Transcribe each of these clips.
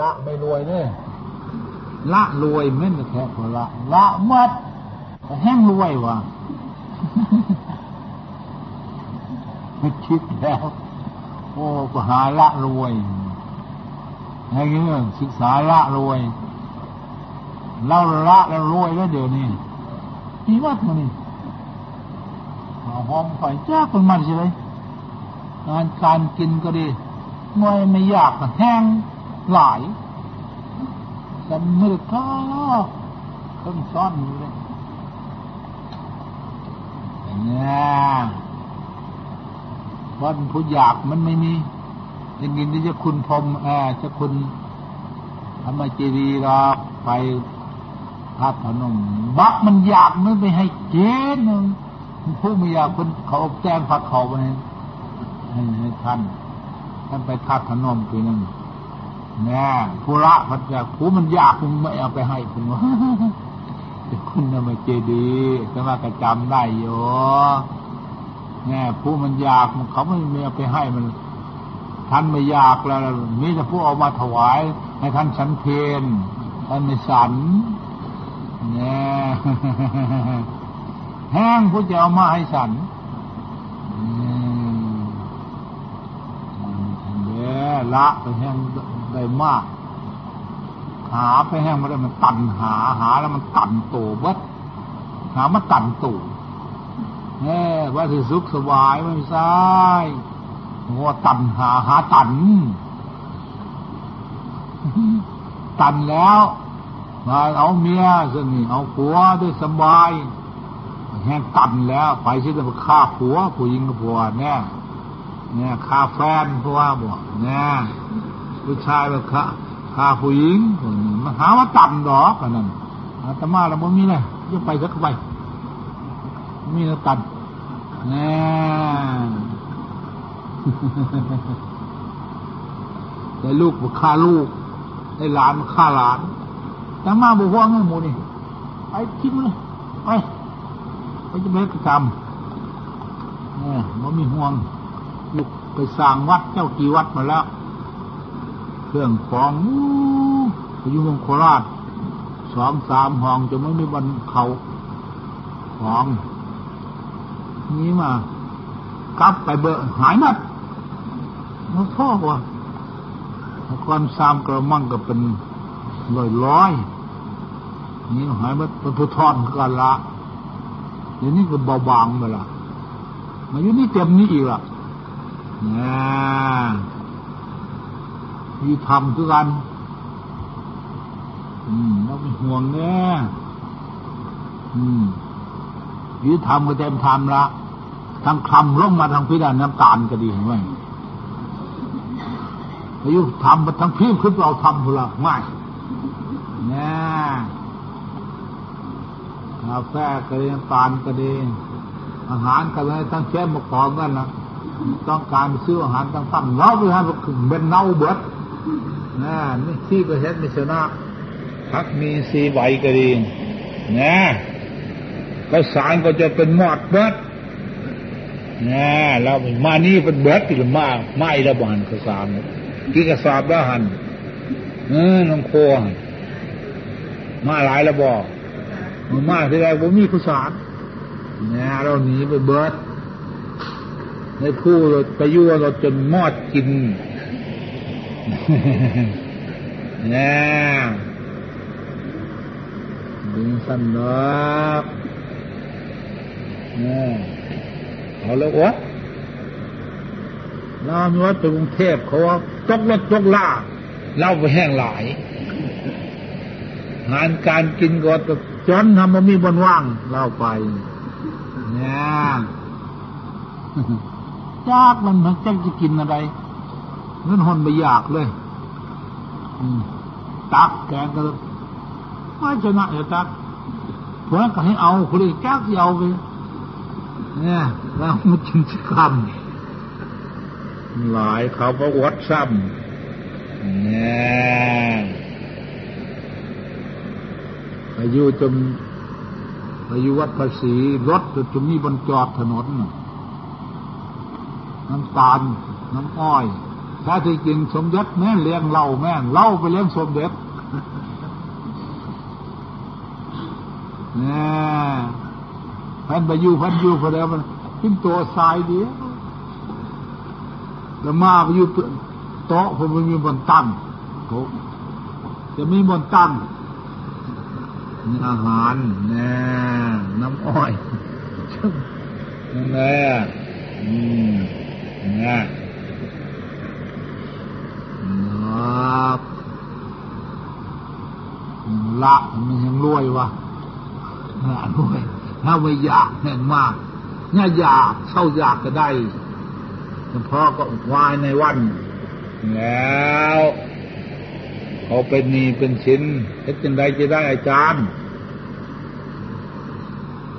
ละไม่รวยเนี่ยละรวยไม่แค่พอละ ละมัดแห้งรวยวะคิดแล้ว โอ้ก็หาละรวยอะไรเงี้ยศึกษาละรวยเราละแล้วรวยแล้วเดี๋ยวนี้มีวัดมานี่หอมไฟจ้าคนมันใช่ไหมงานการกินก็ดีมวยไม่ยากแห้ง หลายสำนึกก็เครื่องซ้อนอยู่เลยเนี่ยวันผู้อยากมันไม่มีอย่างนี้ที่จะคุณพรมแอจะคุณทำไมเจดีย์เราไปทัดพนมบักมันอยากมันไปให้เจนหนึ่งผู้ไม่อยากคนเขาแจ้งพักเขาไปให้ให้ท่านท่านไปทัดพนมคือนั่น แน่ผู้ละพัดอยากผู้มันยากคุณไม่เอาไปให้คุณว่าคุณทำไมเจดีจะมากระจำได้โยแน่ผู้มันยากมันเขาไม่มีเอาไปให้มันท่านไม่อยากแล้วมีแต่ผู้เอามาถวาย ให้ท่านฉันเพนท่านในสันเนี่ยแห้งผู้จะเอามาให้สันเนี่ย ละไปแห้งได้มาก หาไปแห้งมาได้มันตันหาหาแล้วมันตันโตวัดหามาตันตูเน่ว่าสิสุขสบายไม่ใช่ว่าตันหาหาตัน ตันแล้วมาเอาเมียสนี่เอาผัวด้วยสบาย แห้งตันแล้วไปชิดจะฆ่าผัวผู้หญิงกับผัวเน่ เนี่ยฆ่าแฟนผัวบอกเนี่ยผู้ชายแบบฆ่าฆ่าผู้หญิงมันหาว่าตันดอกันนั่นอาตมาเราบ่มีเลยจะไปสักไปมีแล้วตันเนี่ยได้ลูกมาฆ่าลูกได้หลานมาฆ่าหลานแต่มาบุห่วงให้หมูนี่ไปทิ้งเลยไปไปจะไปกระทำเนี่ยมันมีห่วง ลูกไปสร้างวัดเจ้ากี่วัดมาแล้ว เครื่องของอยู่มงโคราชสองสามห้องจะไม่มีบันเขาของนี้มากลับไปเบอร์หายนัดมันพ่อว่าก่อนสามกระมังก็เป็นร้อยร้อยนี่หายมันเป็นผู้ทอนกันละเดี๋ยวนี้ก็เบาบางไปละมาอยู่นี่เต็มนี้อีกละนะ มีทำทุกัน อืมเราเป็นห่วงเนี่ยอืมยืดทำก็เต็มทำละทั้งคำร่งมาทางพิดานน้ำตาลก็ดีเห็นไหมอายุทำมาทั้งพิมขึ้นเราทำพละไม่เนี่ยกาแฟก็ดีน้ำตาลก็ดีอาหารก็เลยทั้งเช่มาขอกันนะ ต้องการซื้ออาหารต่างๆเราไปให้เป็นเน่าเบิดนะนี่ที่ประเทศมิชนะพักมีสีใบก็ดีนะก็สารก็จะเป็นหมอดเบิดนะเรามานี่เป็นเบิดหรือมาไม่ระบานกระสามกี่กระสาบละหันเออน้องโคมาหลายระบอกมาที่แรกผมมีผู้สารนี่เราหนีไปเบิด ในผู้เราไปยั่วเราจนมอดกินนี่ดึงสั้นนาะเนี่เอาแล้ววะเรามีวัดไปกรุงเทพเขาว่าจกรถจกล่าเล่าไปแห้งหลาย งานการกินก็จนทำมันมีบนว่างเล่าไปเนี่ย จากมันมันจะจะกินอะไรเงินหอนไม่อยากเลยตักแกงก็ไม่ชนะเดี๋ยตักเพราะก็ให้เอาคนอื่นแก้ที่เอาไปเนี่ยเรามากินสักคำหลายเขาประวัดซ้ำเนี่ยอายุจนอายุวัดภาษีรถจะมีบนจอดถนน น้ำตาล น้ำอ้อยถ้าที่จริงสมเด็จแม่เลี้ยงเล้าแม่เล้าไปเลี้ยงสมเด็จเนี่ยพันไปอยู่พันอยู่พอแล้วมันขึ้นตัวทรายเดียวแล้วมาไปอยู่โต๊ะผมไม่มีบนตั้งโต๊ะจะมีบนตั้งอาหารเนี่ยน้ำอ้อยนั่นแหละอืม นี่ยครับละมันยังรวยวะน่ารวยถ้าไม่อยากแน่นมากเนี่ยอยากเศร้าอยากก็ได้เพราะก็วายในวัน แล้วเขาเป็นนีเป็นชิ้นเฮ็ดจังไดจะได้อาจารย์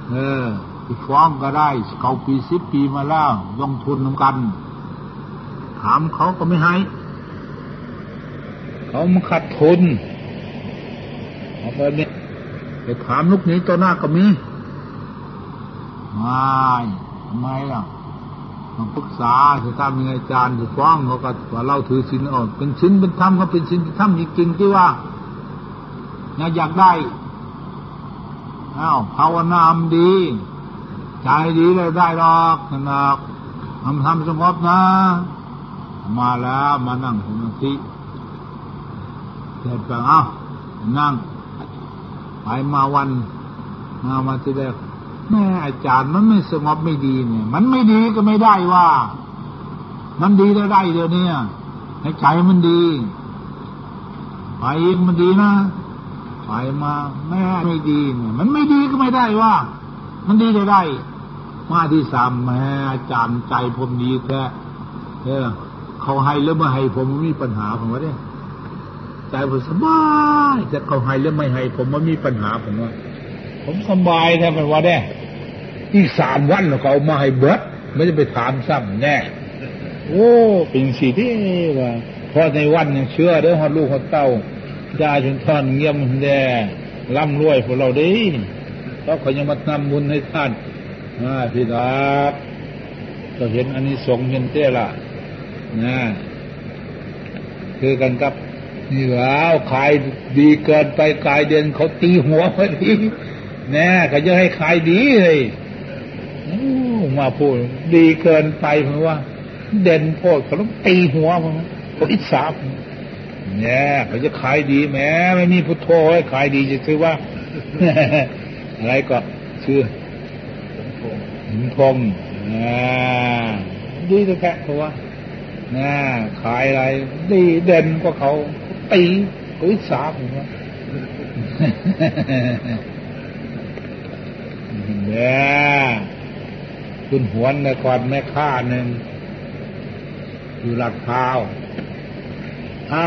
เออไป ฟ้องก็ได้เขาปีสิบปีมาแล้วลงทุนนำกัน ถามเขาก็ไม่ให้ เขามาขัดทุนเอาไปเนี่ยไปถามลูกนี้ตัวหน้าก็มีไม่ทำไมล่ะมาปรึกษาจะตามีอาจารย์จะฟ้องเขาก็ว่าเราถือศีลอ่อนเป็นศีลเป็นธรรมก็เป็นศีลเป็นธรรมจริงๆที่ว่าอยากได้อ้าวภาวนามดี ใจดีเลยได้หรอกนะทำทำสงบนะ มาแล้วมานั่งสมาธิเสร็จแล้วอ้านั่ง ไปมาวันมามาที่แรกแม่อาจารย์มันไม่สงบไม่ดีเนี่ย มันไม่ดีก็ไม่ได้ว่า มันดีได้ได้เดี๋ยวนี้ให้ใจมันดี ไปอีกมันดีนะไปมาแม่ไม่ดีเนี่ย มันไม่ดีก็ไม่ได้ว่า มันดีได้ได้ มาที่สามแม่อาจารย์ใจผมดีแท้เออเขาให้หรือไม่ให้ผมไม่มีปัญหาผมว่าเนี่ยใจผมสบายจะเขาให้หรือไม่ให้ผมไม่มีปัญหาผมว่า ผมสบายแท้มันว่าเนี่ยอีกสามวันเขามาให้เบิดไม่ได้ไปถามซ้ำแน่โอ้เป็นสีที่ว่าเพราะในวันยังเชื่อเด้อฮอดลูกฮอดเต้ายาชุนทอนเงียบแด่ร่ำรวยพวกเราดีเพราะเขายังมาทำบุญให้ท่าน พี่รักก็เห็นอันนี้สงเห็นเต้ละนะคือกันกับนี่แล้วขายดีเกินไปกายเดือนเขาตีหัวพอดีแน่เขาจะให้ขายดีเลยมาพูดดีเกินไปเพราะว่า เด่นโพดเขาต้องตีหัวมันเขาอิจฉาเนี่ยเขาจะขายดีแม้ไม่มีพุทโธให้ขายดีจะซื้อว่า อะไรก็ชื่อ หินพรมดีแท้เพราะว่าน่ขายอะไร ดีเด่นกว่าเขาตีเขาอิจฉาผมว่าเนี่ยคุณหวนในความแม่ค้าหนึ่งอยู่หลักเท้าเอา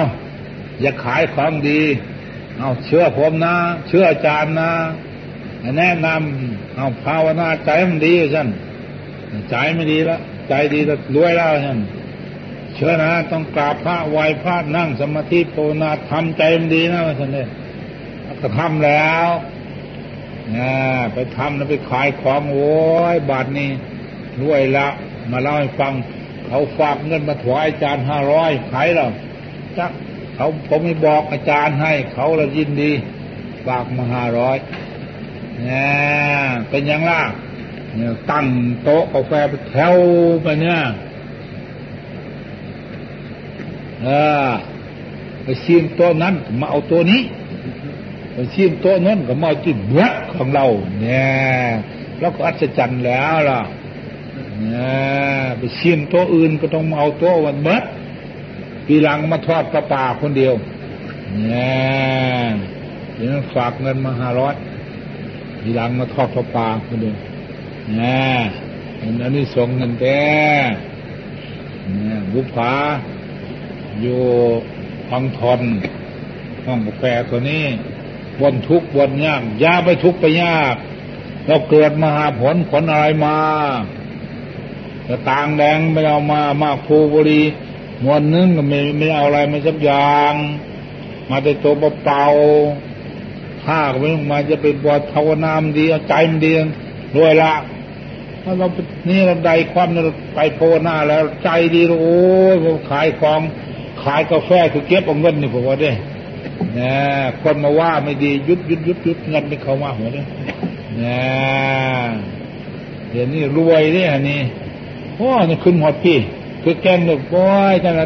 อย่าขายของดี เอาเชื่อผมนะ เชื่ออาจารย์นะ แนะนำเอาภาวนาใจมันดีฉันใจไม่ดีแล้วใจดีแล้วรวยแล้วฉันเชื่อนะต้องกราบพระไหวพระนั่งสมาธิโปนาทำใจมันดีนะฉันเนี่ยก็ทำแล้วนะไปทำแล้วไปขายของโอ้ยบาทนี้รวยละ มาเล่าให้ฟัง เขาฝากเงินมาถวายอาจารย์ห้าร้อยขายแล้วจักเขาผมไม่บอกอาจารย์ให้ เขาละยินดีฝากมาห้าร้อย เนี่ยเป็นยังล่ะเนี่ยตั้งโต๊ะกาแฟไปแถวไปเนี่ยเออไปชิมโต๊ะนั้นมาเอาตัวนี้ไปชิมโต๊ะนั้นก็มาจิ้มเบื้อของเรา เนี่ยแล้วก็อัศจรรย์แล้วล่ะเนี่ยไปชิมโต๊ะอื่นก็ต้องมาเอาโต๊ะวันเบิดปีหลังมาทอดปลาป่าคนเดียวเนี่ยเดี๋ยวฝากเงินมาห้าร้อย ปีหลังมาทอดปลาป่าคนเดียวเนี่ยอันนี้สงเงินแก่นี่บุพาอยู่พังทนห้องกาแฟตัวนี้บนทุกบนยากยาไปทุกไปยากเราเกิดมาหาผลผลอะไรมาแต่ต่างแดงไม่เอามา มาภูบุรีมวนนึงก็ไม่ไม่เอาอะไรมาสักอย่าง มาแต่ตัวเปล่า ถ้าก็ไม่มาจะเป็นบวชภาวนามดีใจมันดีรวยละถ้าเรานี่เราใดความเราไปโพหน้าแล้วใจดีโอ้ยขายของขายกาแฟคือเก็บเอาเงินนี่ผมว่าได้นะคนมาว่าไม่ดียุดยุดยุดยุดเงินนี่เขาว่าหัวเนี่ยนะเดี๋ยวนี้รวยเนี่ยนี่โอ้นี่ขึ้นหอดพี่ คือแกงเนี่ยโอ้ยตั้งแต่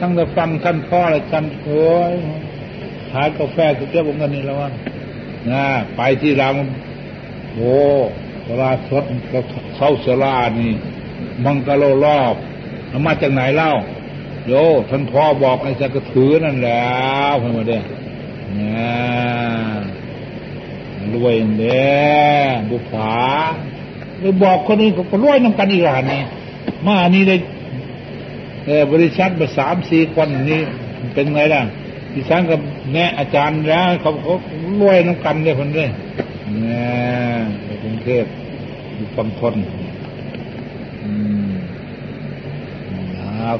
ตั้งแต่ฟังท่านพ่ออะไรกันโอ้ยขายกาแฟคือเก็บเอาเงินนี่แล้วว่า นะไปที่ร้านโอ้สลาสดเข้าสลานี่ มังกะโลรอบมาจากไหนเล่าโยท่านพ่อบอกไอ้จะกระถือนั่นแล้วเพื่อนมาเด้นี่ยรวยเด้บุปผาไปบอกคนนี้ก็รวยน้ำกันอีกหลานนี่มาอันนี้เลยบริษัทมาสามสี่คนนี่เป็นไงล่ะ ดิฉันกับแน่อาจารย์แล้วเขาเขารวยน้ำกันเลยคนเลยนี่ยในกรุงเทพอยู่ฟังทนอืม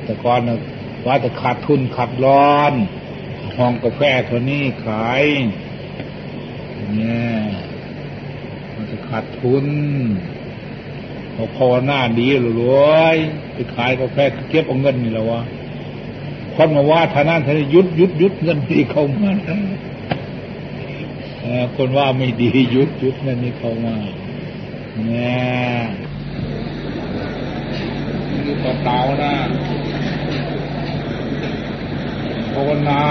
แต่ก่อนว่าจะขาดทุนขาดร้อนห้องกาแฟคนนี้ขายเนี่ยมันจะขาดทุนพอพอหน้าดีรวยไปขายกาแฟเก็บเอาเงินนี่แล้ววะ คนมาว่าทานั้นทานยุดยุดยุดเงินที่เขามาคนว่าไม่ดียุดยุดเงินนี่เขามาเนี่ยนี่ต่อเตานะภาวนา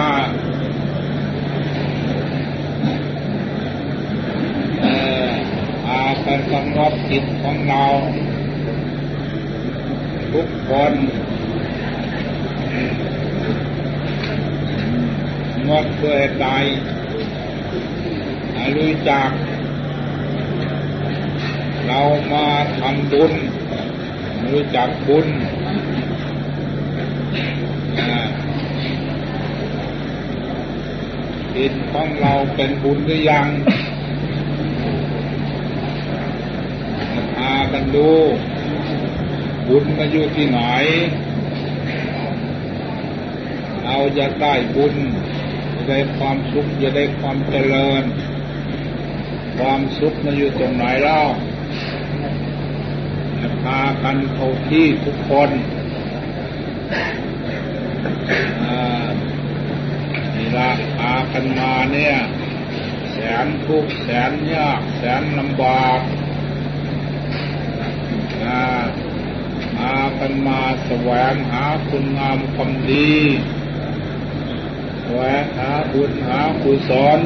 อาการกำหนดจิตของเรา ทุกคน งดเพื่อใจรู้จัก เรามาทำบุญ รู้จักบุญจิตของเราเป็นบุญหรือยังพากันดูบุญมาอยู่ที่ไหนเราจะได้บุญ ได้ความสุขจะได้ความเจริญ ความสุขมาอยู่ตรงไหนเล่าพากันเข้าที่ทุกคนนี่ละพากันมาเนี่ย แสนทุกข์แสนยาก แสนลำบากพากันมาแสวงหาคุณงามความดี วงหาบุญหากุศล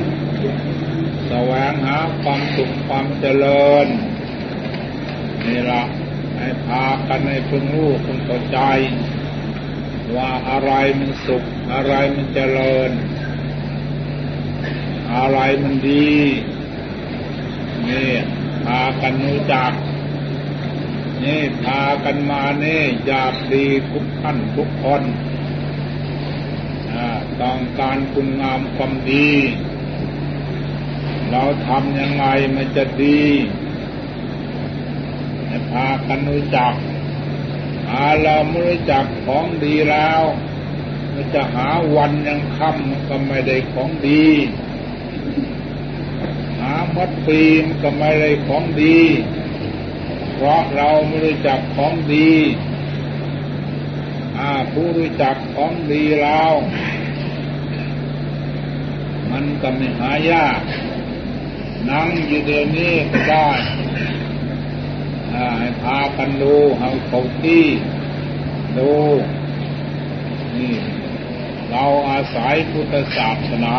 แสวงหาความสุขความเจริญนี่ละให้พากันในพึงรู้พึงเข้าใจ ว่าอะไรมันสุข อะไรมันเจริญ อะไรมันดีนี่พากันรู้จักนี่พากันมานี่อยากดีทุกท่านทุกคน ต้องการคุณงามความดี เราทำยังไงมันจะดีให้พากันรู้จักอาเราไม่รู้จักของดีแล้วมันจะหาวันยังค่ำก็ไม่ได้ของดี หามัดปีมก็ไม่ได้ของดี เพราะเราไม่รู้จักของดีอาผู้รู้จักของดีแล้ว มันก็ไม่หายากนั่งอยู่เดี๋ยวนี้ก็ได้ให้พากันดูเอาเขาที่ดูนี่เราอาศัยพุทธศาสนา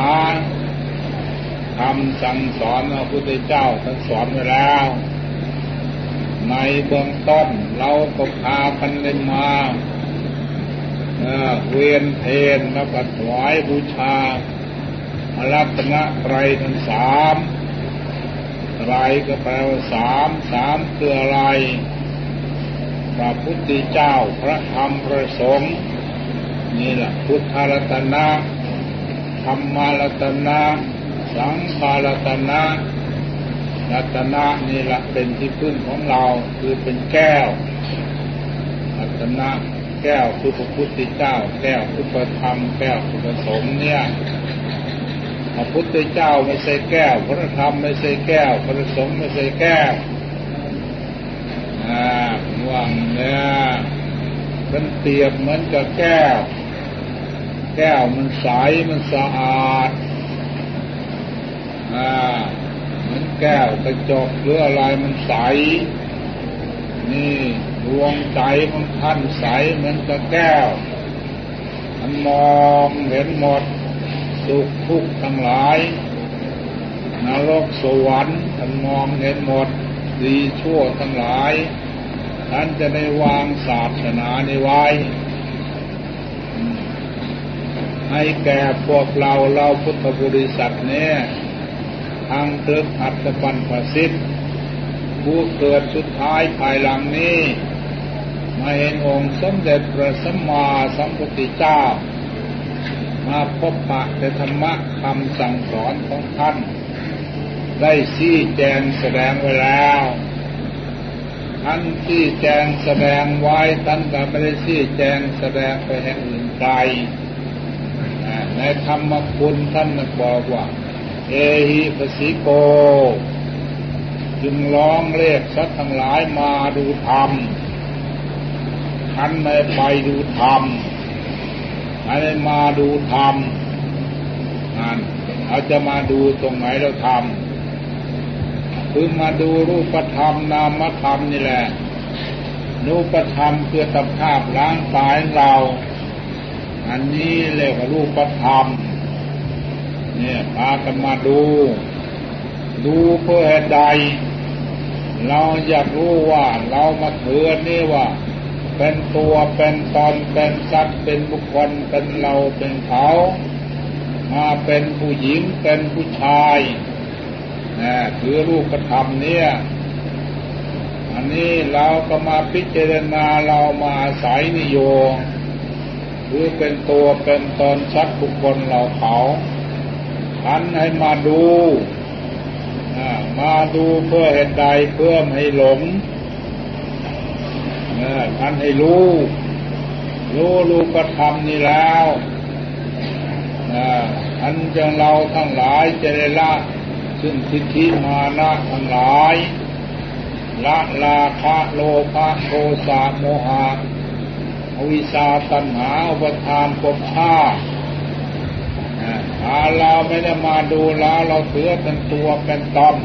คำสั่งสอนพระพุทธเจ้าท่านสอนไว้แล้ว ในเบื้องต้นเราก็พากันเล่นมาเวียนเพนแล้วก็ถวายบูชา รัตนไตรทั้งสามไรก็แปลว่าสามสามคืออะไรพระพุทธเจ้าพระธรรมพระสงฆ์นี่แหละพุทธรัตนะธรรมรัตนะสังฆรัตนะรัตนะนี่แหละเป็นที่พึ่งของเราคือเป็นแก้วรัตนะแก้วคือพระพุทธเจ้า แก้วคือพระธรรมแก้วคือพระสงฆ์เนี่ย พระพุทธเจ้าไม่ใช่แก้ว พระธรรมไม่ใช่แก้ว พระสงฆ์ไม่ใช่แก้วอ่าว่าเนี่ยมันเตียบเหมือนกับแก้ว แก้วมันใสมันสะอาดอ่าเหมือนแก้วกระจกหรืออะไรมันใส นี่ดวงใจของท่านใสเหมือนกับแก้ว มันมองเห็นหมด สุขทุกข์ทั้งหลายนรกสวรรค์ท่านมองเห็นหมดดีชั่วทั้งหลายท่านจะได้วางศาสนาในไว้ ให้แก่พวกเราเราพุทธบริษัทเนี่ยทางเติกอัตปันประสิทธิ์ผู้เกิดสุดท้ายภายหลังนี้ มาเห็นองค์สมเด็จพระสัมมาสัมพุทธเจ้า มาพบปะในธรรมะคำสั่งสอนของท่าน ได้ชี้แจงแสดงไว้แล้วท่านชี้แจงแสดงไว้ท่านก็ไม่ได้ชี้แจงแสดงไปแห่งอื่นไกลในธรรมคุณท่านบอกว่า เอหิปสิโก จึงร้องเรียกสัตว์ทั้งหลายมาดูธรรมท่านไม่ไปดูธรรม ท่านมาดูธรรมนั่นเราจะมาดูตรงไหนเราทำคือมาดูรูปธรรมนามธรรมนี่แหละรูปธรรมคือสภาพร่างกายเรา อันนี้เรียกว่ารูปธรรม เนี่ยพากันมาดู ดูเพื่อใด เราอยากรู้ว่า เรามาเถือนี่ว่า เป็นตัวเป็นตนเป็นสัตว์เป็นบุคคลเป็นเราเป็นเขา มาเป็นผู้หญิงเป็นผู้ชายนะคือรูปธรรมเนี่ยอันนี้เราก็มาพิจารณาเรามาอาศัยนิโยคือเป็นตัวเป็นตนชัดบุคคลเราเขาท่านให้มาดู มาดูเพื่อเหตุใดเพื่อให้หลง ท่านให้รู้ รู้รู้กระทำนี่แล้วอันจังเราทั้งหลายจะได้ละซึ่งสิทธิมานะทั้งหลาย ละลาคะโลภะโทสะโมหะอวิชาตัณหาอุปทานภพชาติถ้าเราไม่ได้มาดูแล้วเราเถือเป็นตัวเป็นตน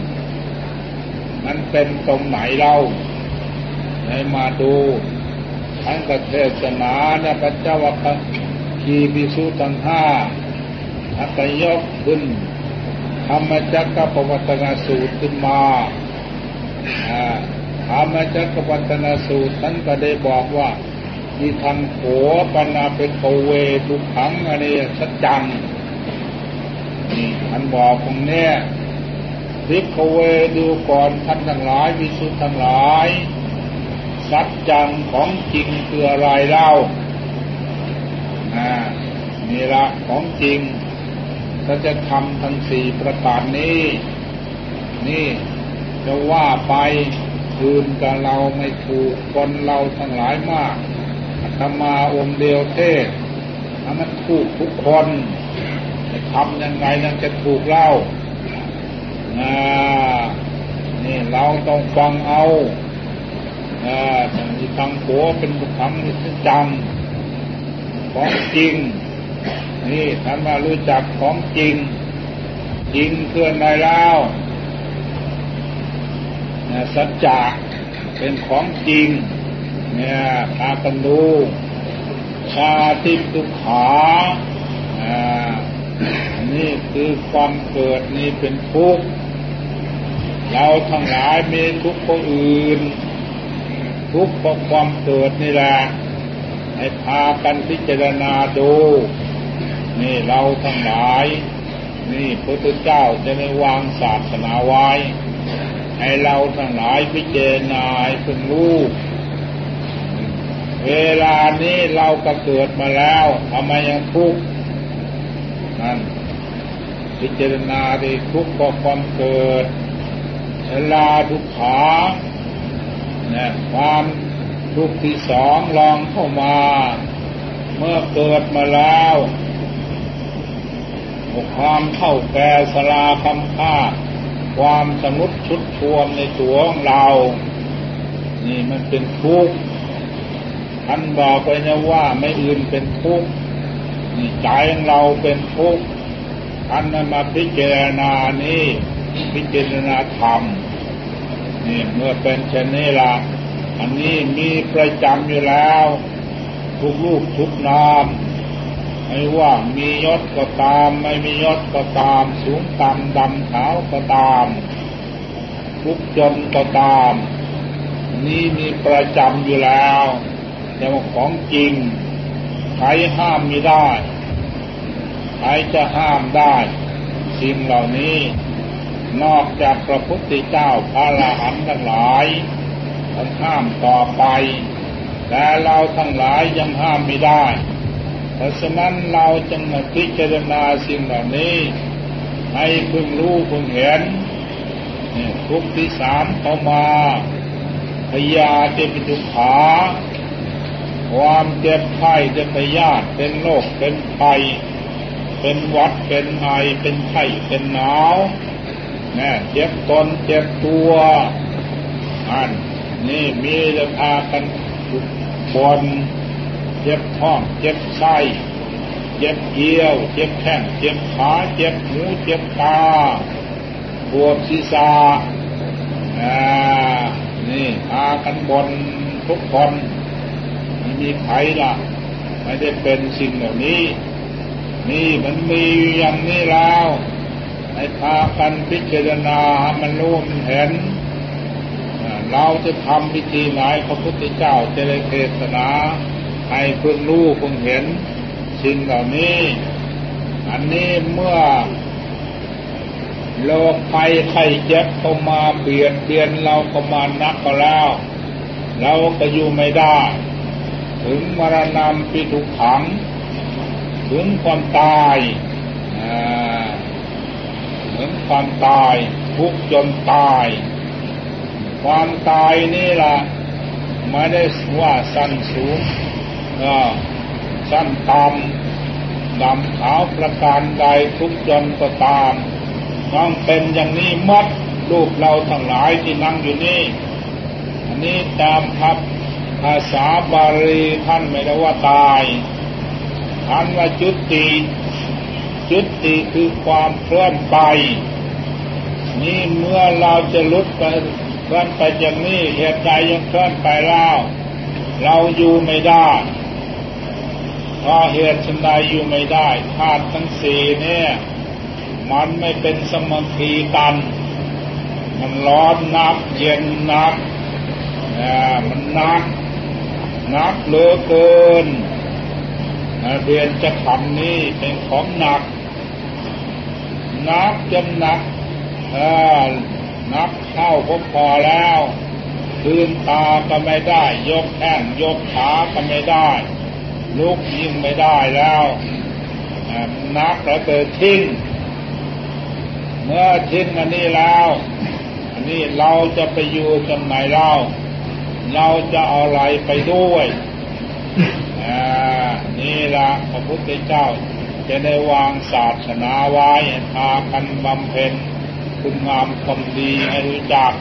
มันเป็นตรงไหนเรา ให้มาดูทั้งประเทศนาเนี่ยพระเจ้าวัคีพิสุตังห้าอัตยกขึ้นธรรมจักรปวัตนาสูตรขึ้นมาธรรมจักรปวัตนาสูตรท่านก็ได้บอกว่ามีทางโขปนาเป็นโกเวทุกขังอันนี้สัจจังนี่ท่านบอกตรงนี้พิกเวดูก่อนท่านทั้งหลายวิสุทธ์ทั้งหลาย สัจจังของจริงคืออะไรเล่าอ่านี่ละของจริงถ้าจะทำทั้งสี่ประการนี้ นี่จะว่าไปคืนกับเราไม่ถูกคนเราทั้งหลายมากธรรมาองค์เดียวเทศถ้ามันถูกทุกคนจะทำยังไงนั่นจะถูกเล่านี่เราต้องฟังเอา อ่ามีทางหัวเป็นบุคคลที่จำของจริง นี่ท่านมารู้จักของจริง จริงเพื่อนในแล้วสัจจะเป็นของจริง เนี่ยพากันดูชาติทุกขาอ่านี่คือความเกิดนี่เป็นทุกข์เราทั้งหลายมีทุกข์คนอื่น ทุกข์เพราะความเกิดนี่แหละให้พากันพิจารณาดู นี่เราทั้งหลาย นี่พระพุทธเจ้าจะได้วางศาสนาไว้ ให้เราทั้งหลายพิจารณาให้เป็นรู้เวลานี้เราก็เกิดมาแล้วทำไมยังทุกข์นั่นพิจารณาดีทุกข์ก็ความเกิดชลาทุกขาเนี่ย ความทุกข์ที่สองลองเข้ามา เมื่อเกิดมาแล้วความเท่าแก่สลาคำค่าความสมุดชุดทวมในตัวของเรา นี่มันเป็นทุกข์ท่านบอกไปนะว่าไม่อื่นเป็นทุกข์นี่ใจของเราเป็นทุกข์ท่านนั้นมาพิจารณานี้พิจารณาธรรม นี่เมื่อเป็นเช่นนี้ละอันนี้มีประจำอยู่แล้ว ทุกลูกทุกนามไม่ว่ามียศก็ตาม ไม่มียศก็ตาม สูงต่ำดำขาวก็ตาม ทุกจนก็ตาม นี่มีประจำอยู่แล้วแต่ว่าของจริงใครห้ามไม่ได้ใครจะห้ามได้ สิ่งเหล่านี้ นอกจากพระพุทธเจ้าพระลาหันทั้งหลายท่านห้ามต่อไป แต่เราทั้งหลายยังห้ามไม่ได้ เพราะฉะนั้นเราจึงมาพิจารณาสิ่งเหล่านี้ ให้พึงรู้พึงเห็นทุกที่สามเข้ามาพยาเจปิทุขา ความเจ็บไข้เจ็บพยาธเป็นโรคเป็นไข้เป็นวัดเป็นไอเป็นไข้เป็นหนาว นะเจ็บตนเจ็บตัวอันนี่มีจะพากันบนเจ็บท้องเจ็บไส้เจ็บเกี่ยว เจ็บแข้งเจ็บขาเจ็บหูเจ็บตาปวดศีรษะอ่านี่พากันบนทุกคนไม่มีใครล่ะ ไม่ได้เป็นสิ่งเหล่านี้ นี่มันมีอย่างนี้แล้ว ให้พากันพิจารณามันรู้มันเห็น เราจะทำพิธีไหนพระพุทธเจ้าจะได้เทศนา ให้เพิ่งรู้เพิ่งเห็นสิ่งเหล่านี้ อันนี้เมื่อโรคภัยไข้เจ็บเข้ามาเบียดเบียนเราก็มานักก็แล้ว เราก็อยู่ไม่ได้ ถึงมรณะปิทุกขัง ถึงความตาย ถึงความตาย ทุกจนตาย ความตายนี่ล่ะไม่ได้ว่าสั้นสูงสั้นต่ำดำขาวประการใดทุกจนก็ตามต้องเป็นอย่างนี้มัดรูปเราทั้งหลายที่นั่งอยู่นี่ อันนี้ตามพับภาษาบาลีท่านไม่ได้ว่าตายท่านว่าจุติ จุติคือความเคลื่อนไป นี่เมื่อเราจะลุดไปเคลื่อนไปจากนี้เหตุใจยังเคลื่อนไปแล้วเราอยู่ไม่ได้เพราะเหตุชันใดอยู่ไม่ได้ธาตุทั้งสี่เนี่ย มันไม่เป็นสมาธิกัน มันร้อนนักเย็นนักมันนักนักเหลือเกินเรียนจะทำนี้เป็นของหนัก นักจนหนักนักเข้าก็พอแล้วคืนตาก็ไม่ได้ ยกแข้งยกขาก็ไม่ได้ ลุกยิ่งไม่ได้แล้วนักแล้วเกิดทิ้งเมื่อทิ้งอันนี้แล้วอันนี้เราจะไปอยู่กันไหนเรา เราจะเอาอะไรไปด้วยอ่านี่ละพระพุทธเจ้า จะได้วางศาสนาไว้พากันบำเพ็ญคุณงามความดีให้รู้จัก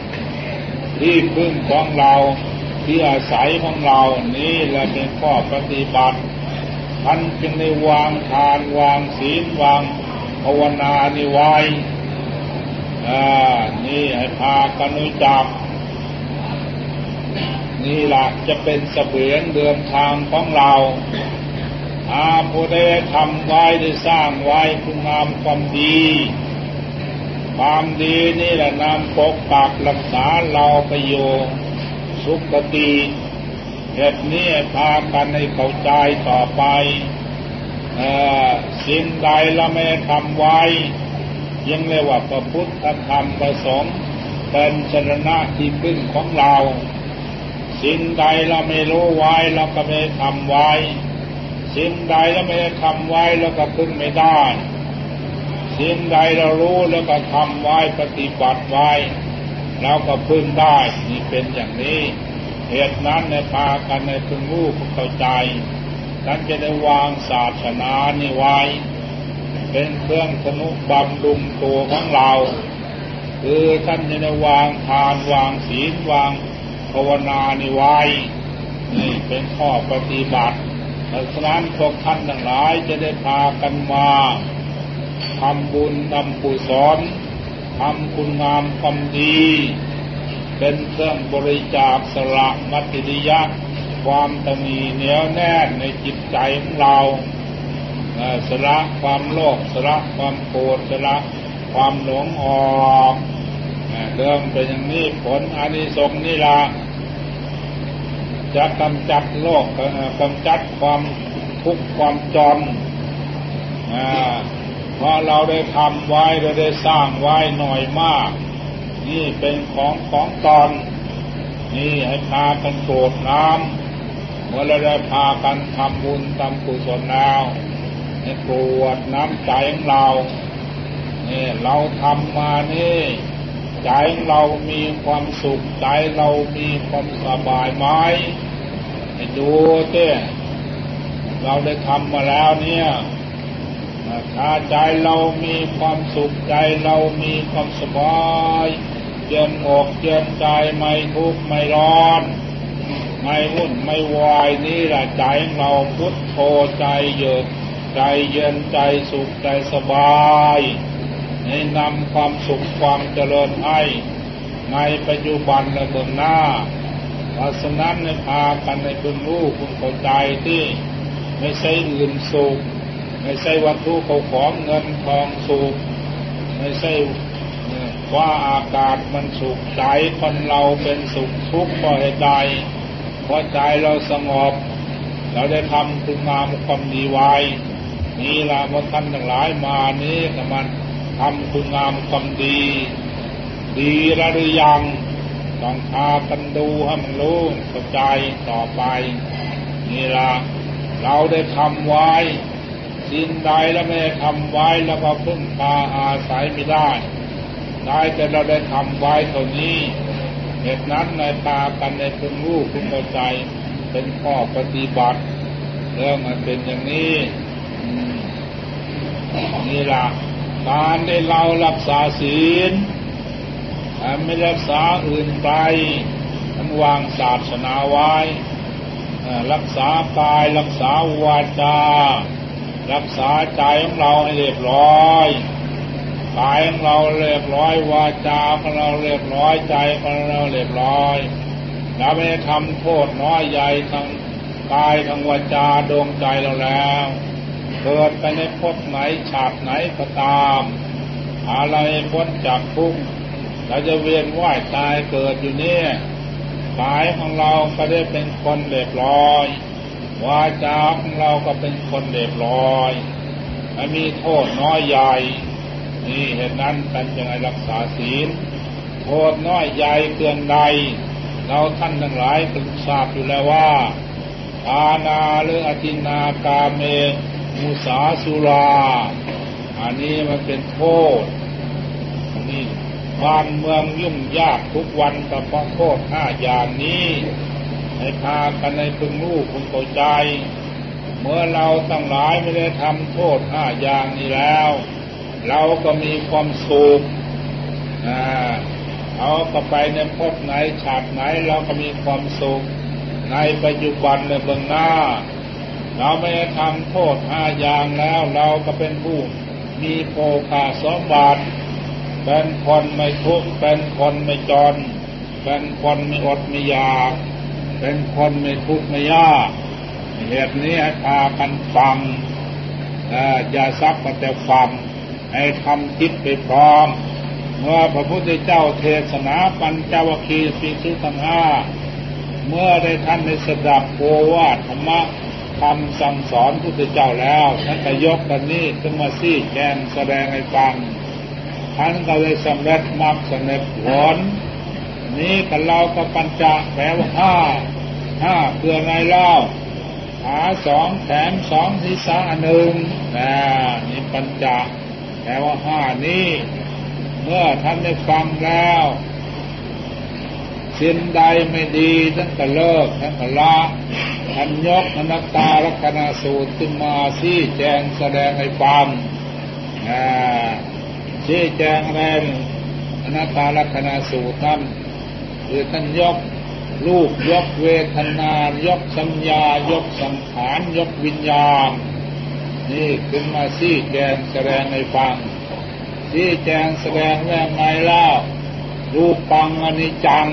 ที่พึ่งของเราที่อาศัยของเรานี่แหละเป็นข้อปฏิบัติท่านจึงได้วางทานวางศีลวางภาวนานี่ไว้อ่านี่ให้พากันรู้จักนี่หลักจะเป็นเสบียงเดินทางของเรา อาผู้ได้ทำไว้ได้สร้างไว้คุณงามความดี ความดีนี่แหละนำปกปักรักษาเราไปอยู่สุขติเหตุนี้พากันให้เข้าใจต่อไปสิ่งใดเราไม่ทำไว้ ยังเรียกว่าพระพุทธธรรมประสงค์เป็นชนะที่พึ่งของเรา สิ่งใดเราไม่รู้ไว้เราก็ไม่ทำไว้ สิ่งใดเราไม่ได้ทำไว้เราก็พึ่งไม่ได้ สิ่งใดเรารู้แล้วก็ทำไว้ปฏิบัติไว้เราก็พึ่งได้นี่เป็นอย่างนี้ เหตุนั้นในพากันในพึงรู้เข้าใจท่านจะได้วางศาสนานี่ไว้ เป็นเครื่องสนุบำรุงตัวของเรา คือท่านจะได้วางทานวางศีลวางภาวนานิไว้ นี่เป็นข้อปฏิบัติ ดังนั้นพวกท่านทั้งหลายจะได้พากันมาทำบุญทำกุศลทำคุณงามความดี เป็นเครื่องบริจาคสละมัติริยะ ความตนีเหนียวแน่นในจิตใจของเราสละความโลภสละความโกรธสละความหลงออกเรื่องเป็นอย่างนี้ผลอานิสงส์นี่ละ จะกำจัดโลกกำจัดความทุกข์ความจนเพราะเราได้ทำไว้เราได้สร้างไว้หน่อยมาก นี่เป็นของของตอน นี่ให้พากันโกรธน้ำเมื่อเราได้พากันทำบุญทำกุศลแล้วให้กรธน้ำใจของเรานี่เราทำมานี่ ใจเรามีความสุขใจเรามีความสบายไหมให้ดูเต้เราได้ทำมาแล้วเนี่ยถ้าใจเรามีความสุขใจเรามีความสบายเย็นอกเย็นใจไม่ทุกข์ไม่ร้อน ไม่วุ่นไม่วายนี่แหละใจเราพุทโธใจเยือกใจเย็นใจสุขใจสบาย ให้นำความสุขความเจริญให้ในปัจจุบันและเบื้องหน้าเพราะฉะนั้นในพากันในคุณรู้คุณเข้าใจที่ไม่ใช่อื่นสุขไม่ใช่วัตถุเขาของเงินทองสุขไม่ใช่ว่าอากาศมันสุขใจคนเราเป็นสุขทุกข์เพราะใดเพราะใจเราสงบ เราได้ทำคุณงามความดีไว้นี่ละว่าท่านทั้งหลายมานี้กมัน ทำคุณงามความดี ดีหรือยังต้องพากันดูให้มันรู้เข้าใจต่อไป นี่ละเราได้ทำไว้สิ่งใดแล้วไม่ทำไว้แล้วก็พึ่งพาอาศัยไม่ได้ได้แต่เราได้ทำไว้เท่านี้เหตุนั้นในตากันในคุณรู้คุณเข้าใจเป็นข้อปฏิบัติเรื่องมันเป็นอย่างนี้นี่ละ การได้เรารักษาศีลไม่รักษาอื่นไปมันวางศาสนาไว้ รักษากายรักษาวาจา รักษาใจของเราให้เรียบร้อยกายของเราเรียบร้อยวาจาของเราเรียบร้อยใจของเราเรียบร้อยเราไม่ทำโทษน้อยใหญ่ทั้งกายทั้งวาจาดวงใจเราแล้ว เกิดไปในภพไหนฉาบไหนก็ตาม อะไรพ้นจากทุกข์เราจะเวียนว่ายตายเกิดอยู่เนี่ยกายของเราก็ได้เป็นคนเรียบร้อยวาจาของเราก็เป็นคนเรียบร้อยไม่มีโทษน้อยใหญ่ นี่เหตุนั้นท่านจึงให้รักษาศีล โทษน้อยใหญ่เกินใด เราท่านทั้งหลายตึงทราบอยู่แล้วว่าอาณาหรืออธินากาเม มุสาสุรา อันนี้มันเป็นโทษ นี่บ้านเมืองยุ่งยากทุกวันกับเพราะโทษห้าอย่างนี้ให้พากันในพึงรู้พึงเข้าใจ เมื่อเราตั้งหลายไม่ได้ทำโทษห้าอย่างนี้แล้ว เราก็มีความสุขเอาก็ไปในภพไหนฉาดไหนเราก็มีความสุขในปัจจุบันในเบื้องหน้า เราไม่ได้ทำโทษห้าอย่างแล้ว เราก็เป็นผู้มีโภคาสมบัติเป็นคนไม่ทุกข์เป็นคนไม่จน เป็นคนไม่อดไม่อยาก เป็นคนไม่ทุกข์ไม่ยากเหตุนี้ให้พากันฟังอย่าซักมาแต่ฟังให้ทำคิดไปพร้อมเมื่อพระพุทธเจ้าเทศนาปัญจวัคคีย์สิสุทั้งห้าเมื่อได้ท่านในสดับโอวาธรรมะ คำสั่งสอนพุทธเจ้าแล้วท่านก็ยกกันนี้ขึ้นมาซี่แจงแสดงให้ฟังท่านก็เลยสำเร็จมรรคสำเร็จผลนี้กันเราก็ปัญจแปลว่าห้าห้าเพื่อไงเล่าขาสองแขนสองศีรษะหนึ่งนะนี่ปัญจแปลว่าห้านี้ เมื่อท่านได้ฟังแล้ว สิ่งใดไม่ดีท่านก็เลิกท่านก็ละท่านยกอนัตตาลักษณะสูตรขึ้นมาชี้แจงแสดงให้ฟังชี้แจงอะไรอนัตตาลักษณะสูตรนั้นคือท่านยกรูปยกเวทนายกสัญญายกสังขารยกวิญญาณ นี่ขึ้นมาซี่แจงแสดงในฟังซี่แจงแสดงว่าไงเล่ารูปปังอนิจจัง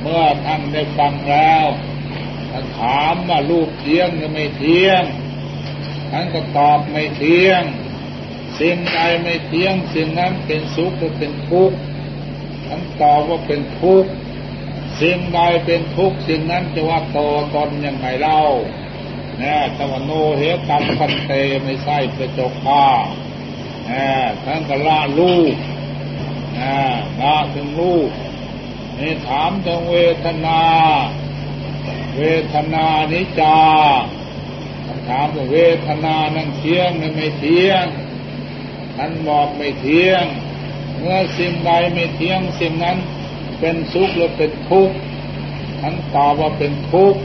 เมื่อท่านได้ฟังแล้วท่านถามว่ารูปเที่ยงหรือไม่เที่ยงท่านก็ตอบไม่เที่ยง สิ่งใดไม่เที่ยง สิ่งนั้นเป็นสุขหรือเป็นทุกข์ท่านตอบว่าเป็นทุกข์สิ่งใดเป็นทุกข์สิ่งนั้นจะว่าโตตนยังไงเล่านะตะวันโนเหกรรมพันเตไม่ใช่ประจกข้านะท่านก็ละลูกนะละถึงลูก นี่ถามถึงเวทนา เวทนานิจาถามว่าเวทนานั่งเที่ยงหรือไม่เที่ยงท่านบอกไม่เที่ยง เมื่อสิ่งใดไม่เที่ยงสิ่งนั้นเป็นสุขหรือเป็นทุกข์ท่านตอบว่าเป็นทุกข์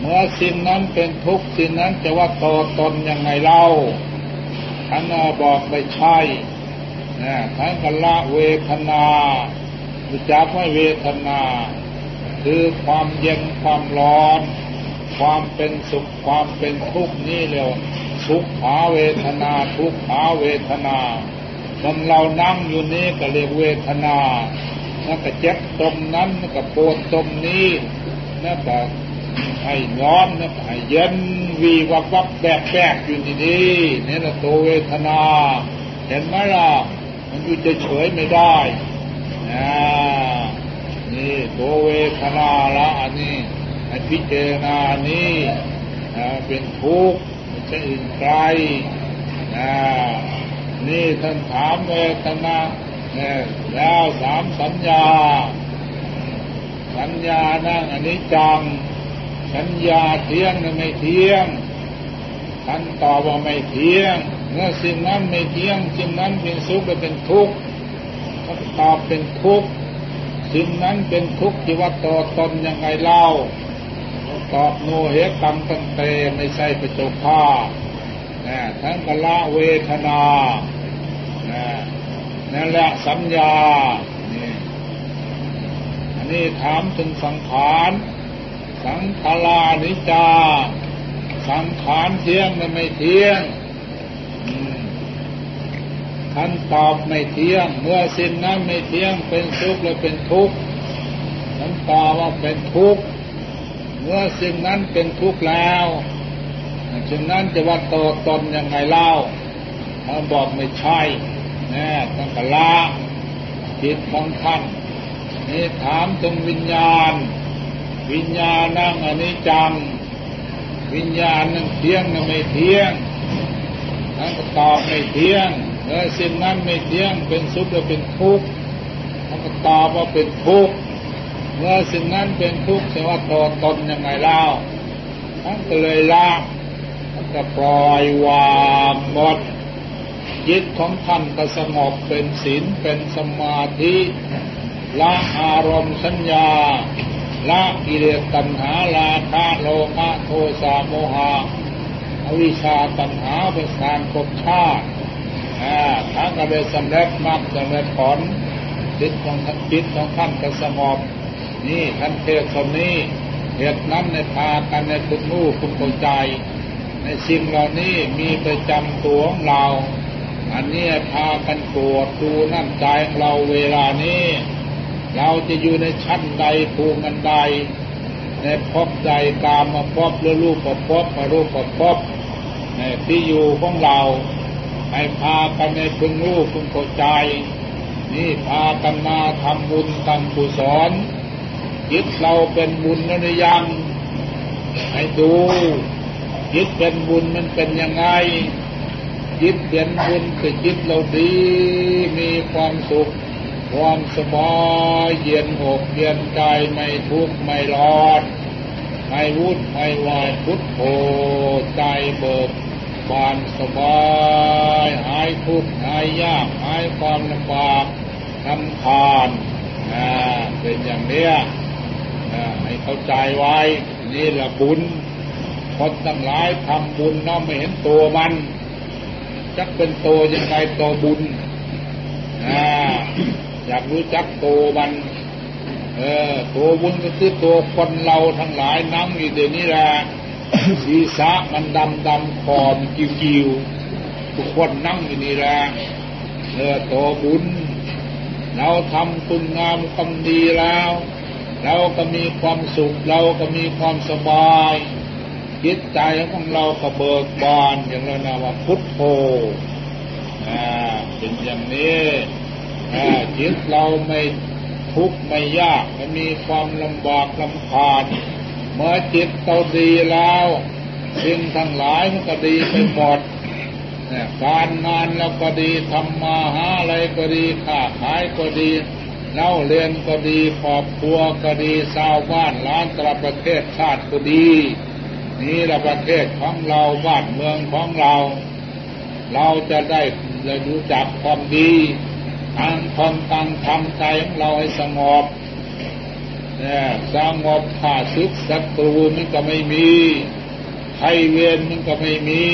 เมื่อสิ่งนั้นเป็นทุกข์สิ่งนั้นจะว่าตัวตนยังไงเล่าท่านบอกไม่ใช่นะท่านก็ละเวทนา รู้จักว่าเวทนา คือความเย็นความร้อน ความเป็นสุขความเป็นทุกข์นี่เรียกสุขขาเวทนาทุกขาเวทนาตอนเรานั่งอยู่นี้ก็เรียกเวทนานั่นก็เจ็บตรงนั้นนั่นก็ปวดตรงนี้นั่นก็ให้ร้อนนั่นก็ให้เย็นวีวับวับแบกแบกอยู่นี่นี่นี่แหละตัวเวทนา เห็นไหมล่ะ มันอยู่เฉยไม่ได้ นะนี่ตัวเวทนาละอันนี้ให้พิจารณานี้เป็นทุกข์ไม่ใช่อื่นไกลนะนี่ท่านถามเวทนาแล้วสามสัญญา สัญญานั่งอันนี้จัง สัญญาเที่ยงหรือไม่เที่ยงท่านตอบว่าไม่เที่ยงเมื่อสิ่งนั้นไม่เที่ยงสิ่งนั้นเป็นสุขหรือเป็นทุกข์ ท่านตอบเป็นทุกข์สิ่งนั้นเป็นทุกข์ที่ว่าตัวตนยังไงเล่าตอบโนเหกรรมตั้งเตไม่ใช่ประจบ้าทั้งกละเวทนานั่นแหละสัญญานี่อันนี้ถามถึงสังขารสังขารานิจา สังขารเที่ยงมันไม่เที่ยง ท่านตอบไม่เที่ยง เมื่อสิ่งนั้นไม่เที่ยงเป็นสุขหรือเป็นทุกข์ท่านตอบว่าเป็นทุกข์เมื่อสิ่งนั้นเป็นทุกข์แล้วสิ่งนั้นจะว่าโตตนยังไงเล่าท่านบอกไม่ใช่นะต้องกละจิตของท่านนี่ถามถึงวิญญาณ วิญญาณนั่งอันนี้จังวิญญาณนั่งเที่ยงนั่งไม่เที่ยงท่านก็ตอบไม่เที่ยง เมื่อสิ่งนั้นไม่เที่ยงเป็นสุขหรือเป็นทุกข์ท่านก็ตอบว่าเป็นทุกข์เมื่อสิ่งนั้นเป็นทุกข์แสดงว่าตัวตนยังไงเล่าท่านก็เลยละท่านก็ปล่อยวางหมดจิตของท่านก็สงบเป็นศีลเป็นสมาธิละอารมณ์สัญญาละกิเลสตัณหาลาคะโลภะโทสะโมหะอวิชชาตัณหาเป็นสารภพชาติ ทั้งก็ได้สำเร็จมรรคสำเร็จผลจิตของท่านจิตของท่านก็สงบนี่ท่านเทศคนนี้เหตุนั้นในพากันในคุณรู้คุณเข้าใจ ในสิ่งเหล่านี้มีประจำตัวของเรา อันนี้พากันโกรธดูน้ำใจของเราเวลานี้ เราจะอยู่ในชั้นใดภูมิใด ในพบใดกามมาพบหรือรูปประพบมารูปประพบในที่อยู่ของเรา ให้พากันในพึงรู้พึงเข้าใจ นี่พากันมาทำบุญทำกุศลจิตเราเป็นบุญนั่นยัง ให้ดูจิตเป็นบุญมันเป็นยังไงจิตเป็นบุญคือจิตเราดีมีความสุข ความสบายเย็นอกเย็นใจไม่ทุกข์ไม่ร้อนไม่วุ่นไม่วายพุทโธใจเบิก บานสบายหายทุกข์หายยากหายความลำบากทำทานนะเป็นอย่างเนี้ยให้เข้าใจไว้ นี่แหละบุญคนตั้งหลายทำบุญเนาะไม่เห็นตัวมันจักเป็นโตยังไงโตบุญนะอยากรู้จักโตมัน เออตัวบุญก็คือตัวคนเราทั้งหลายนั่งอยู่เดี๋ยวนี้แหละ ศีรษะมันดำดำคอมกิวกิวทุกคนนั่งอยู่นี่แหละเออตัวบุญ เราทำคุณงามความดีแล้ว เราก็มีความสุขเราก็มีความสบายจิตใจของเราก็เบิกบานอย่างเรานาว่าพุทโธอ่าเป็นอย่างนี้อ่าจิตเราไม่ทุกข์ไม่ยากไม่มีความลำบากลำคาญ เมื่อจิตเราดีแล้วสิ่งทั้งหลายมันก็ดีไปหมดการงานเราก็ดีทำมาหาอะไรก็ดีค้าขายก็ดีเล่าเรียนก็ดีครอบครัวก็ดีชาวบ้านล้านตระประเทศชาติก็ดี นี่ละประเทศของเราบ้านเมืองของเรา เราจะได้รู้จักความดีทางความตั้งทำใจของเราให้สงบ นี่ยสงบขาศึกศัตรูมันก็ไม่มีใครเวียนมันก็ไม่มี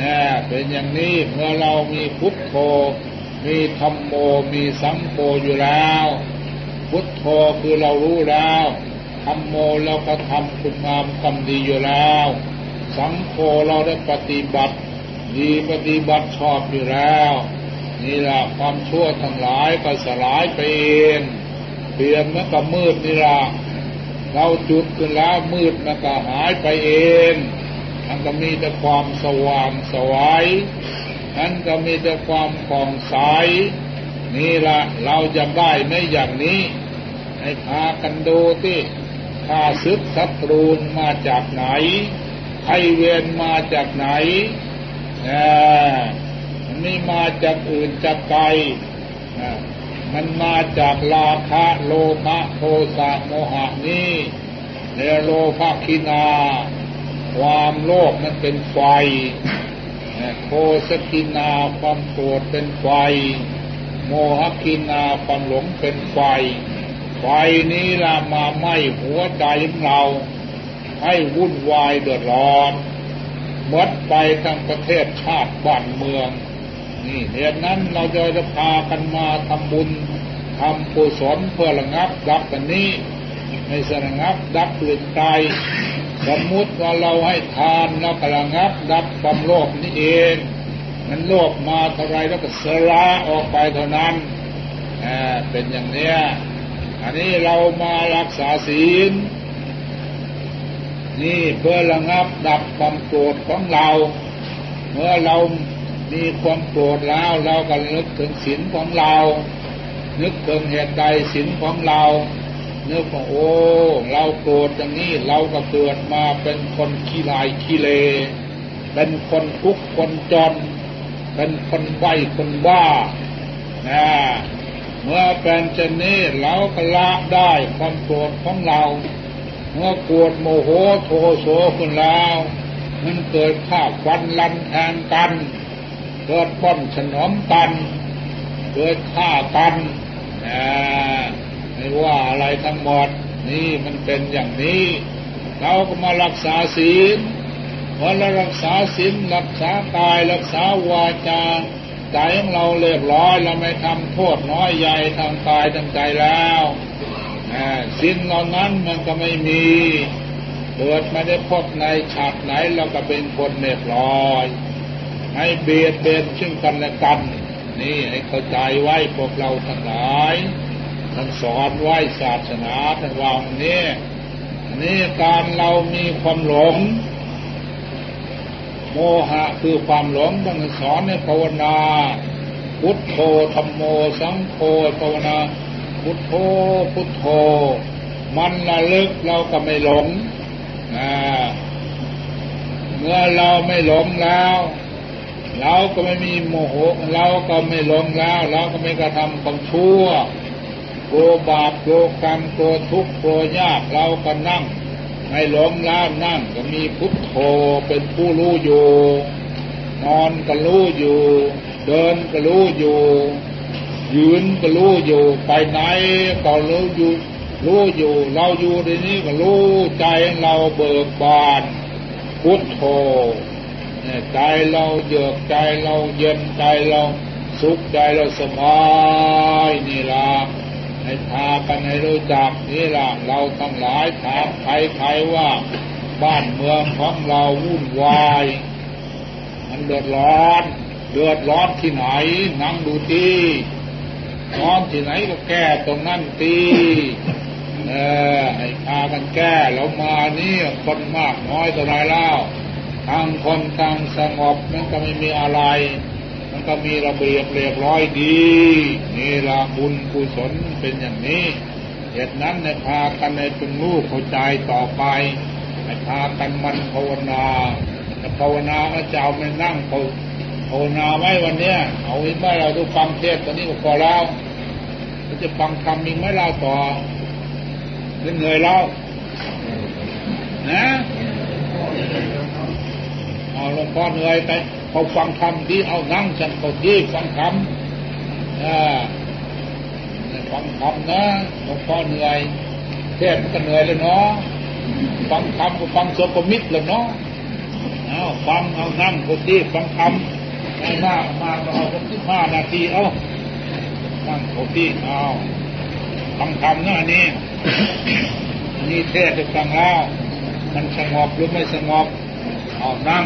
นี่เป็นอย่างนี้เมื่อเรามีพุทโธ มีธรรมโม มีสังโฆอยู่แล้ว พุทโธคือเรารู้แล้วธรรมโมเราก็ทำคุณงามกรรมดีอยู่แล้ว สังโฆเราได้ปฏิบัติ ดีปฏิบัติชอบอยู่แล้ว นี่แหละความชั่วทั้งหลายก็สลายไปเอง เปลี่ยนมันก็มืดนี่ละเราจุดขึ้นแล้วมืดมันก็หายไปเองมันก็มีแต่ความสว่างสวายนั้นก็มีแต่ความผ่องใสนี่ละเราจะได้ในอย่างนี้ให้พากันดูที่ข้าศึกศัตรูมาจากไหนใครเวียนมาจากไหนไม่มาจากอื่นจากไกล มันมาจากลาคะโลภะโทสะโมหะนี้เนโลภะคินา ความโลภมันเป็นไฟโทสกินาความโกรธเป็นไฟ โมหกินาความหลงเป็นไฟ ไฟนี้ละมาไหม้หัวใจของเรา ให้วุ่นวายเดือดร้อนหมดไปทั้งประเทศชาติบ้านเมือง นี่เหตุนั้นเราจะจะพากันมาทำบุญทำกุศลเพื่อระงับดับกันนี้ไม่สระงับดับตื่นใจสมมุติว่าเราให้ทานแล้วกระงับดับความโลภนี่เองมันโลภมาเท่าไรแล้วก็สละออกไปเท่านั้นอ่าเป็นอย่างเนี้ยอันนี้เรามารักษาศีล นี่เพื่อระงับดับความโกรธของเรา เมื่อเรา มีความโกรธแล้วเราก็นึกถึงศีลของเรา นึกถึงเหตุใดศีลของเรานึกว่าโอ้เราโกรธอย่างนี้เราก็เกิดมาเป็นคนขี้ลายขี้เลเป็นคนทุกข์คนจน เป็นคนใบ้คนบ้านะเมื่อเป็นเช่นนี้เราก็ละได้ความโกรธของเรา เมื่อโกรธโมโหโทโสขึ้นแล้ว มันเกิดข้าฟันลันแทงกัน เกิดป้อนฉนมกัน เกิดฆ่ากันไม่ว่าอะไรทั้งหมดนี่มันเป็นอย่างนี้ เราก็มารักษาศีลพอเรารักษาศีลรักษากายรักษาวาจาใจของเราเรียบร้อยเราไม่ทำโทษน้อยใหญ่ทางกายทางใจแล้วศีลเหล่านั้นมันก็ไม่มี เกิดไม่ได้พบในฉากไหนเราก็เป็นคนเรียบร้อย ให้เบียดเบียนซึ่งกันและกัน นี่ให้เข้าใจไว้พวกเราทั้งหลายท่านสอนไว้ศาสนาท่านวางนี้นี่การเรามีความหลง โมหะคือความหลงต้องสอนในภาวนาพุทโธธรรมโมสังโฆภาวนา พุทโธพุทโธ มันระลึกเราก็ไม่หลง เมื่อเราไม่หลงแล้ว เราก็ไม่มีโมโห เราก็ไม่หลงแล้ว เราก็ไม่กระทำความชั่วโกบาปโกกรรมโกทุกข์โกยากเราก็นั่งไม่หลงแล้วนั่งก็มีพุทโธเป็นผู้รู้อยู่ นอนก็รู้อยู่ เดินก็รู้อยู่ ยืนก็รู้อยู่ ไปไหนก็รู้อยู่ รู้อยู่ เราอยู่ในนี้ก็รู้ใจเราเบิกบานพุทโธ ใจเราเยือกใจเราเย็นใจเราสุขใจเราสบายนี่ละให้พากันให้รู้จักนี่ล่ะเราทั้งหลายถามใครใครว่าบ้านเมืองของเราวุ่นวาย มันเดือดร้อน เดือดร้อนที่ไหนนั่งดูทีร้อนที่ไหนก็แก้ตรงนั้นตีเออให้พากันแก้แล้วมานี่คนมากน้อยตัวไรแล้ว ทางคนทางสงบมันก็ไม่มีอะไร มันก็มีระเบียบเรียบร้อยดี นี่ละบุญกุศลเป็นอย่างนี้เหตุนั้นในพากันในเป็นลูกเข้าใจต่อไปในพากันมันภาวนาแต่ภาวนาก็จะเอาไม่นั่งภาวนาไว้วันเนี้ยเอาไว้ไม่เราดูฟังเทศตอนนี้ก็พอแล้วจะฟังคำมีไม่เล่าต่อเหนื่อยแล้วนะ เอาหลวงพ่อเหนื่อยไปเขาฟังคำที่เอานั่งฉันเขาที่ฟังคำอ่าฟังคำนะหลวงพ่อเหนื่อยเทศมันก็เหนื่อยเลยเนาะฟังคำก็ฟังโสกมิตรเลยเนาะเอาฟังเอานั่งเขาที่ฟังคำให้มากมาเอาสักสิบห้านาทีเอานั่งเขาที่เอาฟังคำนะนี่นี่เทศจะฟังแล้วมันสงบหรือไม่สงบเอานั่ง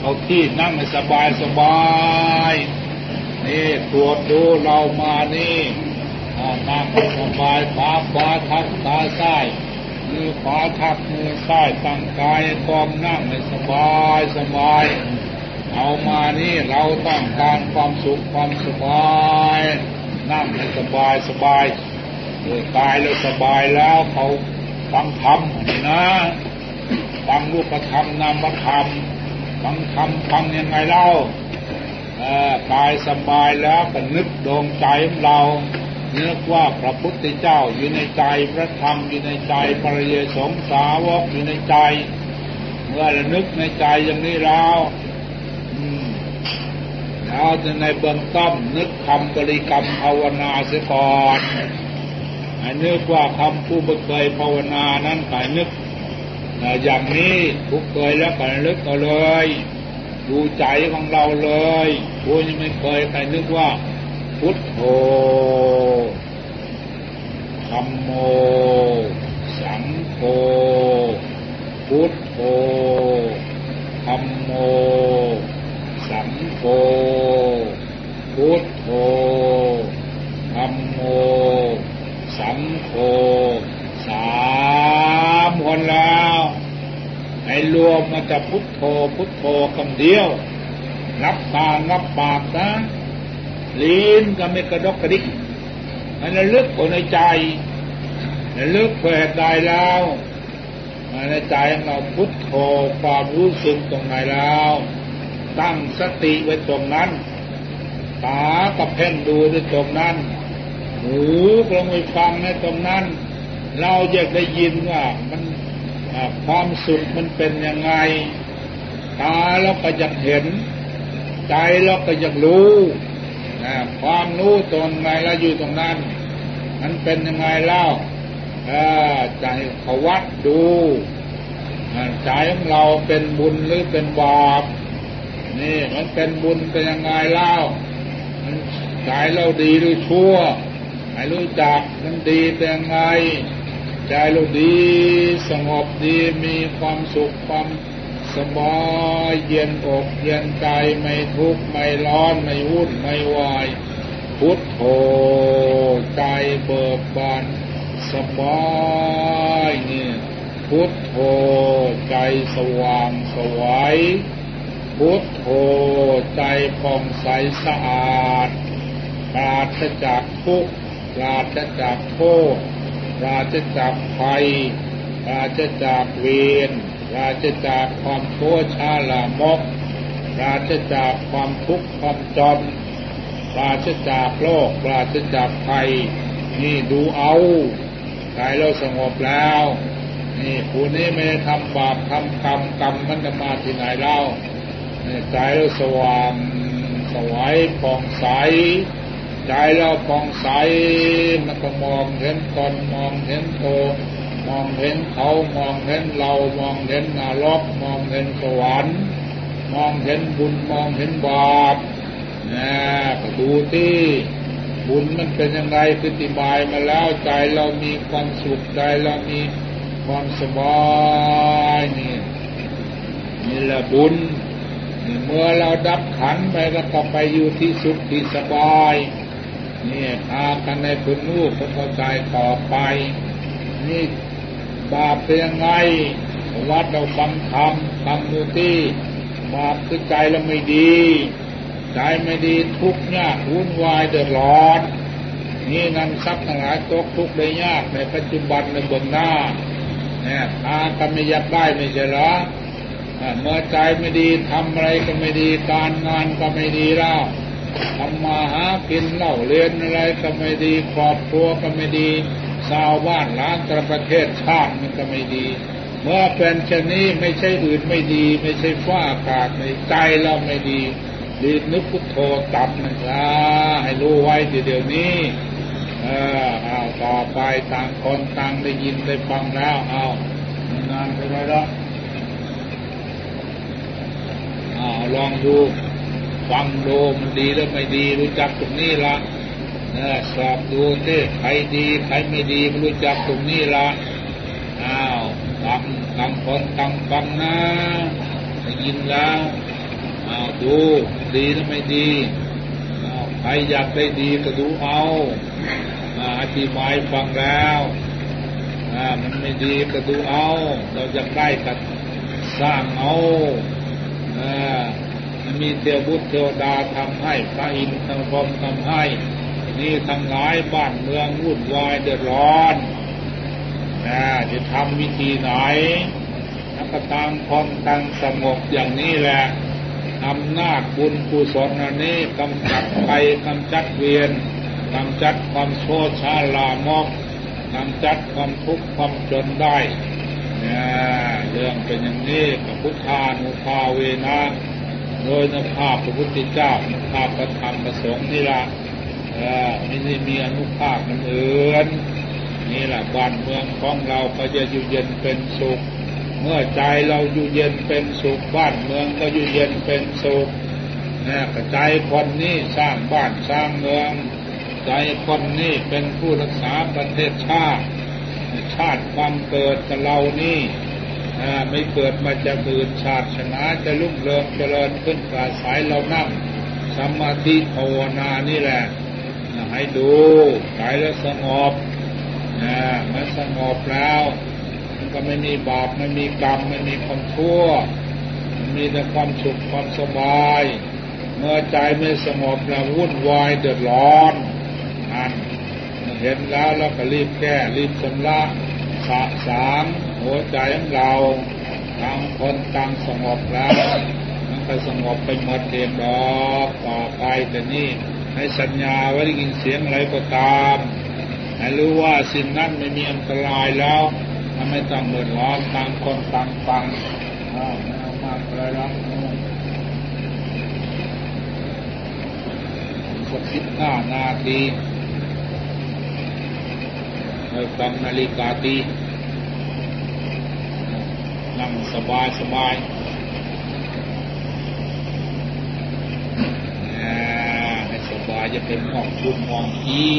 เอาที่นั่งให้สบายสบายนี่ตรวจดูเรามานี่นั่งสบายขาขวาทับขาซ้ายมือขวาทับมือซ้ายตั้งกายกองนั่งให้สบายสบาย เอามานี่เราต้องการความสุขความสบาย นั่งให้สบายสบายตายแล้วสบายแล้วเขาฟังธรรมนะฟังรูปธรรมนามธรรม ฟังธรรมฟังยังไงเล่าตายสบายแล้วก็นึกดวงใจของเราเนึกว่าพระพุทธเจ้าอยู่ในใจพระธรรมอยู่ในใจปริยสงสาวกอยู่ในใจ เมื่อระนึกในใจอย่างนี้แล้วเราจะในเบื้องต้นนึกคำบริกรรมภาวนาเสียก่อนให้นึกว่าคำผู้เคยภาวนานั้นไปนึก อย่างนี้ผู้เคยแล้วก็นึกเอาเลย ดูใจของเราเลยผู้ยังไม่เคยใครนึกว่า พุทโธธรรมโม สังโฆพุทโธธรรมโม สังโฆพุทโธธรรมโมสังโฆสามคนแล้วให้รวมมันจะ พุทโธพุทโธคำเดียว นับตานับปากนะลิ้นก็ไม่กระดกกระดิกมันระลึกอยู่ในใจระลึกเพื่อได้แล้วในใจของเราพุทโธความรู้สึกตรงไหนแล้วตั้งสติไว้ตรงนั้น ตากับเพ่งดูด้วยตรงนั้น หูกลงไปฟังในตรงนั้น เราอยากได้ยินว่ามันความสุขมันเป็นยังไง ตาเราก็อยากเห็น ใจเราก็อยากรู้ความรู้ตรงไหนแล้วอยู่ตรงนั้นมันเป็นยังไงเล่าใจเขาวัดดูใจของเราเป็นบุญหรือเป็นบาปนี่มันเป็นบุญเป็นยังไงเล่าใจเราดีหรือชั่วให้รู้จักมันดีเป็นยังไงใจเราดีสงบดีมีความสุขความ สบายเย็นอกเย็นใจไม่ทุกข์ไม่ร้อนไม่วุ่นไม่วาย พุทโธใจเบิกบานสบายเนี่ยพุทโธใจสว่างสวัยพุทโธใจผ่องใสสะอาดปราศจากทุกข์ปราศจากโทษปราศจากภัยปราศจากเวร ปราศจากความโทษชาลามกปราศจากความทุกข์ความจนปราศจากโรคปราศจากภัย นี่ดูเอาใจเราสงบแล้ว นี่ผู้นี้ไม่ได้ทำบาปทำกรรมกรรมมันจะมาที่ไหนเล่าใจเราสว่างสวยผ่องใสใจเราฟองใสมันก็มองเห็นตนมองเห็นโต มองเห็นเขามองเห็นเรามองเห็นนรกมองเห็นสวรรค์ มองเห็นบุญมองเห็นบาปนะก็ดูที่บุญมันเป็นยังไงคือติบายมาแล้วใจเรามีความสุขใจเรามีความสบายนี่นี่แหละบุญเมื่อเราดับขันไปแล้วก็ไปอยู่ที่สุขที่สบายนี่พากันในคุณลูกเข้าใจต่อไป นี่ บาปเป็นยังไงวัดเราฟังธรรมทำดูที่บาปคือใจเราไม่ดี ใจไม่ดีทุกข์ยากวุ่นวายเดือดร้อนนี่นำทรัพย์ทั้งหลายตกทุกข์ได้ยากในปัจจุบันในเบื้องหน้าเนี่ยพากันไม่ยากได้ไม่ใช่หรอเมื่อใจไม่ดีทำอะไรก็ไม่ดีการงานก็ไม่ดีแล้วทำมาหากินเล่าเรียนอะไรก็ไม่ดีครอบครัวก็ไม่ดี ชาวบ้านล้านตระประเทศชาติมันก็ไม่ดี เมื่อเป็นเช่นนี้ไม่ใช่อื่นไม่ดี ไม่ใช่ฟ้าอากาศในใจเราไม่ดีรีบนึกพุทโธตับมันละให้รู้ไว้เดี๋ยวนี้ เออเอาต่อไปต่างคนต่างได้ยินได้ฟังแล้วเอางานไปเลยละอาลองดู ฟังดูมันดีแล้วไม่ดีรู้จักตรงนี้ละ สอบดูที่ใครดีใครไม่ดีรู้จักตรงนี้ละอ้าวฟังฟังคนฟังฟังนะได้ยินแล้วอ้าวดู ดีแล้วไม่ดีอ้าวใครอยากได้ดีก็ดูเอาอธิบายฟังแล้วมันไม่ดีก็ดูเอา เราจะได้กสร้างเอามีเทวบุตรเทวดาทำให้พระอินทร์ทำพรมทำให้ นี่ทั้งหลายบ้านเมืองวุ่นวายเดือดร้อนนะจะทำวิธีไหนนักตามคนตั้งสงบอย่างนี้แหละอำนาจบุญกุศลอันนี้กำจัดไปกำจัดเวียนกำจัดความโชชาลามกกำจัดความทุกข์ความจนได้นี่ยเรื่องเป็นอย่างนี้กับพุทธานุภาเวนะโดยนภาพพระพุทธเจ้าภาพพระธรรมประสงค์นี่ละ ไม่ได้มีอนุภาพมันอื่นนี่แหละบ้านเมืองของเราก็จะอยู่เย็นเป็นสุข เมื่อใจเราอยู่เย็นเป็นสุข บ้านเมืองก็อยู่เย็นเป็นสุขนะใจคนนี้สร้างบ้านสร้างเมือง ใจคนนี้เป็นผู้รักษาประเทศชาติ ชาติความเกิดกับเรานี่ไม่เกิดมาจากอื่นชาติชนะจะลุ่งเรืองเจริญขึ้นกาสายเรานั่งสมาธิภาวนานี่แหละ ให้ดูใจแล้วสงบนะมันสงบแล้วมันก็ไม่มีบาปไม่มีกรรมไม่มีความชั่วมันมีแต่ความสุขความสบาย เมื่อใจไม่สงบแล้ววุ่นวายเดือดร้อนอันเห็นแล้วเราก็รีบแก้รีบชำระสะสางหัวใจของเราต่างคนต่างสงบแล้วมันก็สงบไปหมดเองดอกต่อไปแต่นี่ ให้สัญญาว่าได้ยินเสียงอะไรก็ตามให้รู้ว่าสิ่งนั้นไม่มีอันตรายแล้วทำให้ต้องเดือดร้อนต่างคนต่างฟังอาวไม่เอามากเลยแล้วสักสิบห้านาทีเราฟังนาฬิกาตีนั่งสบายสบายให้สบายจะเป็นมองคุณมองที่